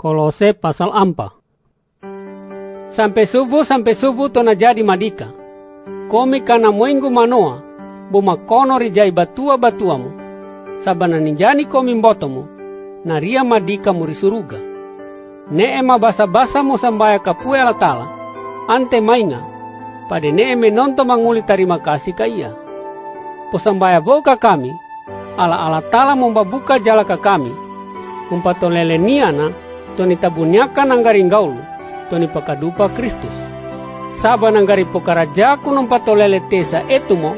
Kolose pasal ampa. Sampai subuh sampai subuh tona jadi madika. Komi kana moinggu manoa, buma kono rijai batua batuamu. Sabana ninjani komi mbotomu, na ria madika muri suruga. Ne ema basa-basa mo sambaya kapue ala tala, ante mainga, pada ne eme nonto manguli terima kasih ka ia. Posambaya boka kami, ala ala tala membabuka jala ka kami, umpatolele niana, toni tabunyakan anggari gaulu, toni pakadupa Kristus. Saba nanggari pokarajaku nompatolele tesa etumo,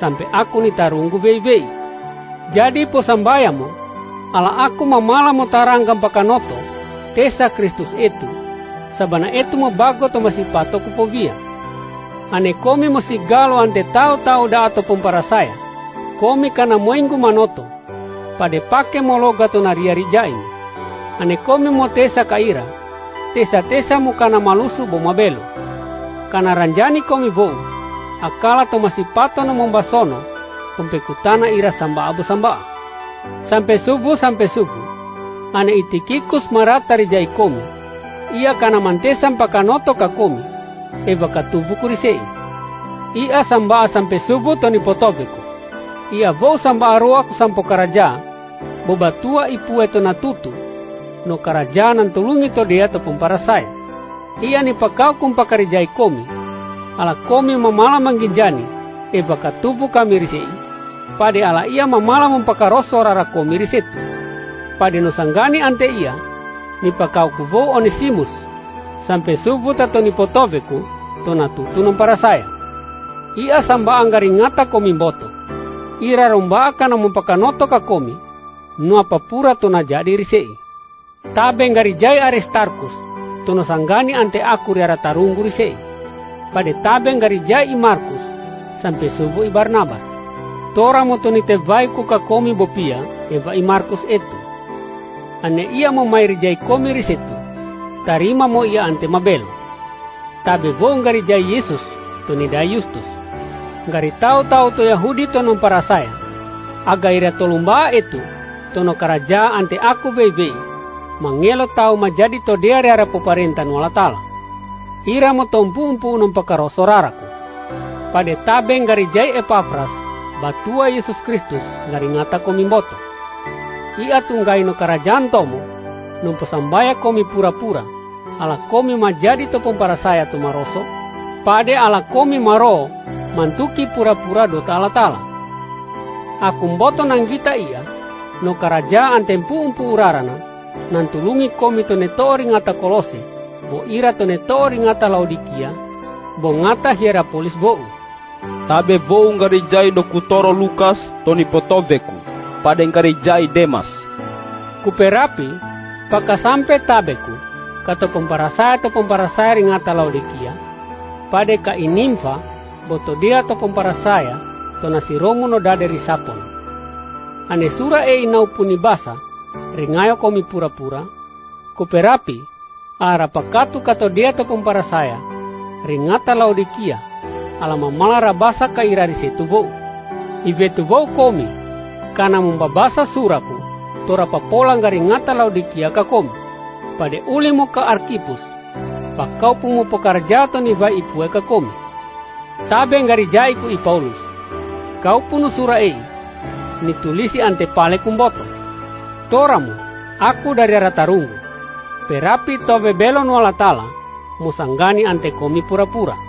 sampai aku ni tarunggu vei-vei. Jadi posambayamo, ala aku mamala mo taranggam pakanoto, tesa Kristus itu, sabana itu mo bago to masipato ko povia. Ane komi mo sigalo ante tau-tau ato para saya, komi kana moinggu manoto, pade pake mologa to nariari jain. Ane komi mo tesa kaira, tesa-tesa mo kana malusu bo mabelo. Kana ranjani komi vou, akala to masipato no mombasono, kumpekutana ira samba abu samba. Sampai subuh sampai subuh, ane itikikus maratari jai komi, ia kana mantesan pakanoto ka komi, eva katubu kurisei. Ia samba sampai subuh toni potobeko. Ia vou samba aroa ku sampo karaja, bobatua ipu eto natutu, no karaja nan tulungi to dia para saya. Ia ni pakau kum pakarijai komi, ala komi mamala mangginjani, eva katubu kami risei. Pade ala ia mamala mempakaroso rara komi risetu. Pade no sanggani ante ia, ni pakau ku vou onesimus, sampai subuh tato ni potoveku, to natutu saya. Ia samba anggari ngata komi boto. Ira romba kana mempakanoto ka komi, no apapura to na jadi risei. Tabe jai Aristarkus, to no sanggani ante aku riara tarunggu risei. Pade tabe jai i Markus, sampai subuh i Barnabas. Tora mo to ni te vai ku komi bopia, eva i Markus etu. Ane ia mo mai rijai komi risetu, tarima mo ia ante mabelo. Tabe vo ngari jai Yesus, to ni da Justus. Ngari tau-tau to Yahudi to para saya. Aga ira tolumba itu, to no karaja ante aku bebe. Mangelo tau majadi to dia reara peparentan wala tala. Ira mo tompu-umpu non pakaroso raraku. Pade tabe ngari jai Epafras, batua Yesus Kristus ngari ngata komi mboto. Ia tunggai no karajaan tomo, numpo sambaya komi pura-pura, ala komi majadi to para saya tu maroso, pade ala komi maro, mantuki pura-pura dota ala tala. Aku mboto nang kita ia, no karajaan tempu umpu urarana, nan tulungi komi to netori ngata kolose, bo ira to netori ngata laudikia, bo ngata hierapolis bou. Tabe vou ngarijai do kutoro Lukas toni potoveku, pada ngarijai Demas. Kuperapi, paka sampe tabeku, kato pemparasaya to pemparasaya ringata laudikia, pada ka inimfa, boto dia to pemparasaya, to nasi romu no dade risapon. Ane sura e inau puni basa, ringayo komi pura-pura, kuperapi, ara pakatu kato dia to pemparasaya, ringata laudikia, alama malara basa ka irari setu vou. Ivetu vou komi, kana membabasa suraku, tora papola ngari ngata laudikia ka komi. Pade ulimo ka arkipus, pakau pumu pokarjato ni vai ipue ka komi. Tabe ngari jai ku i Paulus. Kau punu sura ei, ni tulisi ante pale kumboto. Toramu, aku dari ratarungu. Perapi tobe belon wala tala, musanggani ante komi pura-pura